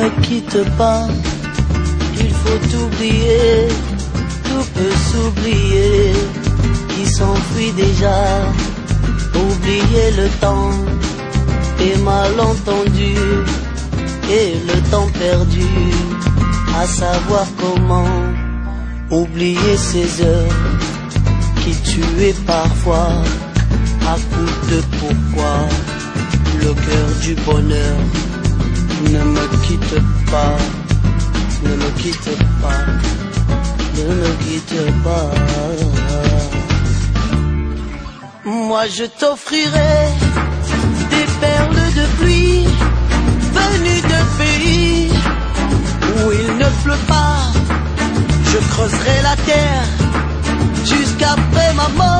me quitte pas, il faut oublier, tout peut s'oublier, qui s'enfuit déjà, oublier le temps, et malentendu, et le temps perdu, à savoir comment oublier ces heures qui tuaient parfois à coup de pourquoi. Le cœur du bonheur ne me quitte pas, ne me quitte pas, ne me quitte pas. Moi je t'offrirai des perles de pluie venues de pays où il ne pleut pas. Je creuserai la terre jusqu'après ma mort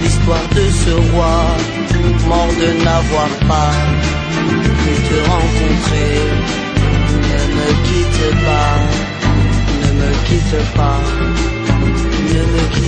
l'histoire de ce roi mort de n'avoir pas pu te rencontrer. Ne me quitte pas, ne me quitte pas ne me quitte pas.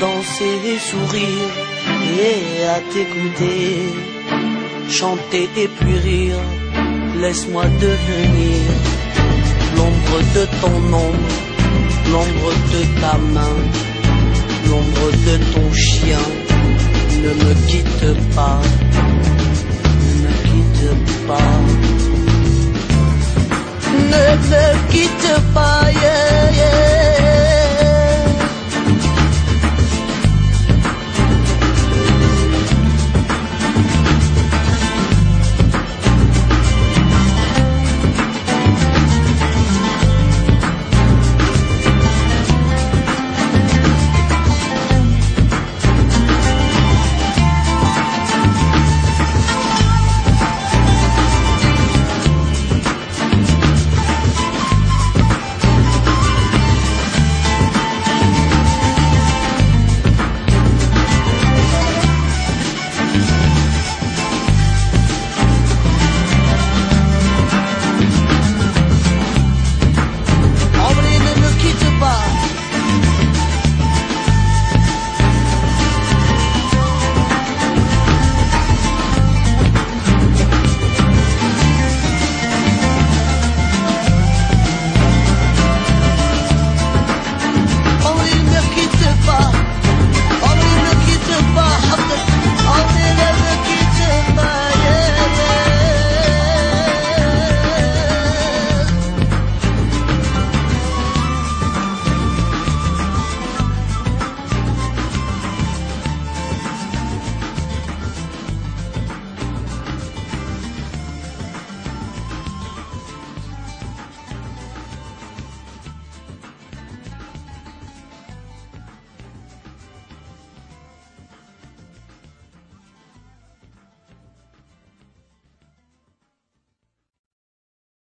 danser et sourire et à t'écouter, chanter et puis rire, laisse-moi devenir l'ombre de ton ombre, l'ombre de ta main, l'ombre de ton chien, ne me quitte pas, ne me quitte pas. Ne me quitte pas.